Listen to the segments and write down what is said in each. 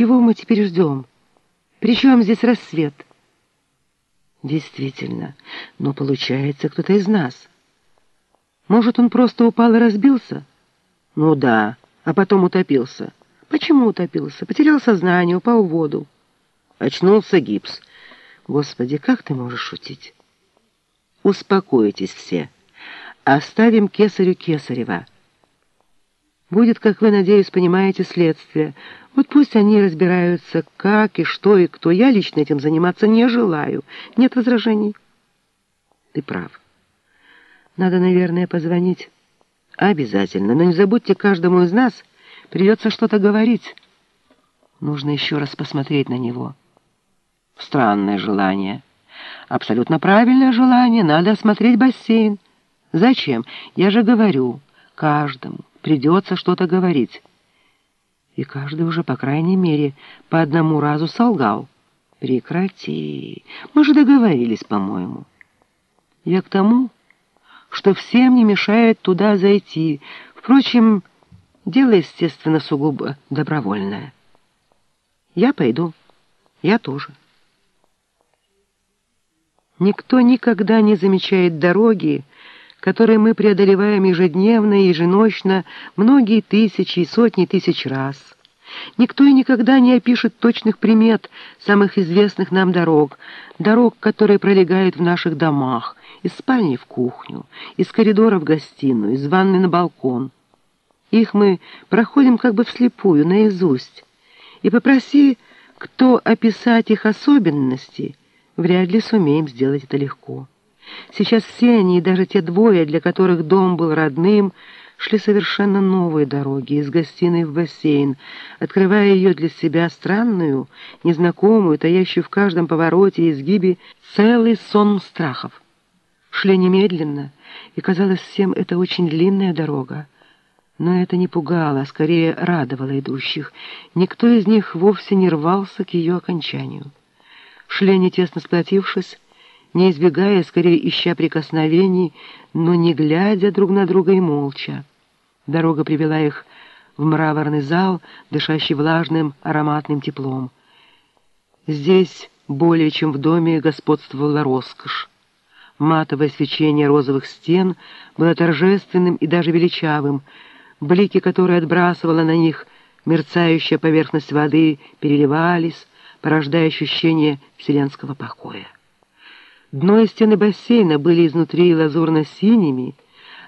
чего мы теперь ждем? Причем здесь рассвет? Действительно, но получается кто-то из нас. Может, он просто упал и разбился? Ну да, а потом утопился. Почему утопился? Потерял сознание, упал в воду. Очнулся гипс. Господи, как ты можешь шутить? Успокойтесь все. Оставим кесарю кесарева. Будет, как вы, надеюсь, понимаете, следствие. Вот пусть они разбираются, как и что и кто. Я лично этим заниматься не желаю. Нет возражений? Ты прав. Надо, наверное, позвонить. Обязательно. Но не забудьте, каждому из нас придется что-то говорить. Нужно еще раз посмотреть на него. Странное желание. Абсолютно правильное желание. Надо осмотреть бассейн. Зачем? Я же говорю, каждому придется что-то говорить. И каждый уже, по крайней мере, по одному разу солгал. Прекрати. Мы же договорились, по-моему. Я к тому, что всем не мешает туда зайти. Впрочем, дело, естественно, сугубо добровольное. Я пойду. Я тоже. Никто никогда не замечает дороги, которые мы преодолеваем ежедневно и еженочно многие тысячи и сотни тысяч раз. Никто и никогда не опишет точных примет самых известных нам дорог, дорог, которые пролегают в наших домах, из спальни в кухню, из коридора в гостиную, из ванны на балкон. Их мы проходим как бы вслепую, наизусть. И попроси, кто описать их особенности, вряд ли сумеем сделать это легко. Сейчас все они, даже те двое, для которых дом был родным, шли совершенно новые дороги, из гостиной в бассейн, открывая ее для себя странную, незнакомую, таящую в каждом повороте и изгибе целый сон страхов. Шли немедленно, и казалось всем это очень длинная дорога. Но это не пугало, а скорее радовало идущих. Никто из них вовсе не рвался к ее окончанию. Шли они тесно сплотившись, не избегая, скорее ища прикосновений, но не глядя друг на друга и молча. Дорога привела их в мраморный зал, дышащий влажным ароматным теплом. Здесь более чем в доме господствовала роскошь. Матовое свечение розовых стен было торжественным и даже величавым, блики, которые отбрасывала на них мерцающая поверхность воды, переливались, порождая ощущение вселенского покоя. Дно и стены бассейна были изнутри лазурно-синими,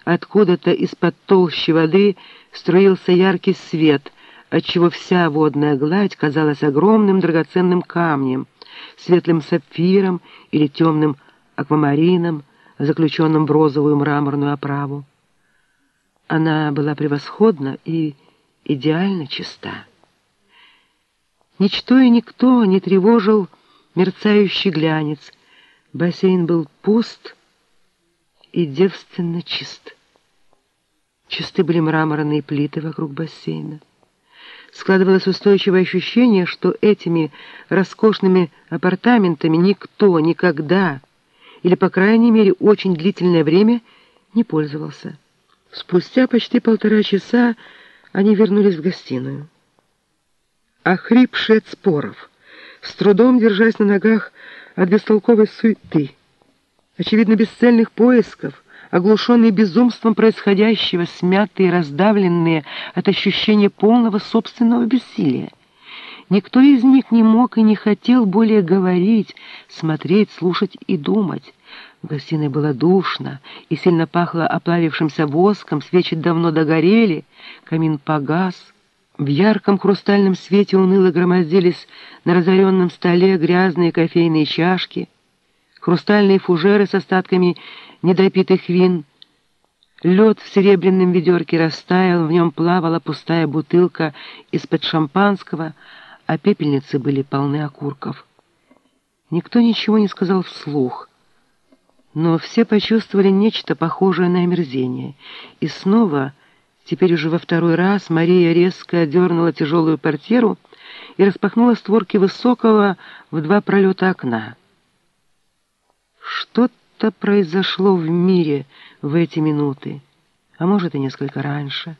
откуда-то из-под толщи воды струился яркий свет, отчего вся водная гладь казалась огромным драгоценным камнем, светлым сапфиром или темным аквамарином, заключенным в розовую мраморную оправу. Она была превосходна и идеально чиста. Ничто и никто не тревожил мерцающий глянец — Бассейн был пуст и девственно чист. Чисты были мраморные плиты вокруг бассейна. Складывалось устойчивое ощущение, что этими роскошными апартаментами никто никогда, или, по крайней мере, очень длительное время не пользовался. Спустя почти полтора часа они вернулись в гостиную. Охрипший от споров, с трудом держась на ногах, от бестолковой суеты, очевидно, бесцельных поисков, оглушенные безумством происходящего, смятые, раздавленные от ощущения полного собственного бессилия. Никто из них не мог и не хотел более говорить, смотреть, слушать и думать. В гостиной было душно и сильно пахло оплавившимся воском, свечи давно догорели, камин погас — в ярком хрустальном свете уныло громоздились на разоренном столе грязные кофейные чашки, хрустальные фужеры с остатками недопитых вин. Лед в серебряном ведерке растаял, в нем плавала пустая бутылка из-под шампанского, а пепельницы были полны окурков. Никто ничего не сказал вслух, но все почувствовали нечто похожее на омерзение, и снова... Теперь уже во второй раз Мария резко одернула тяжелую портьеру и распахнула створки высокого в два пролета окна. Что-то произошло в мире в эти минуты, а может и несколько раньше.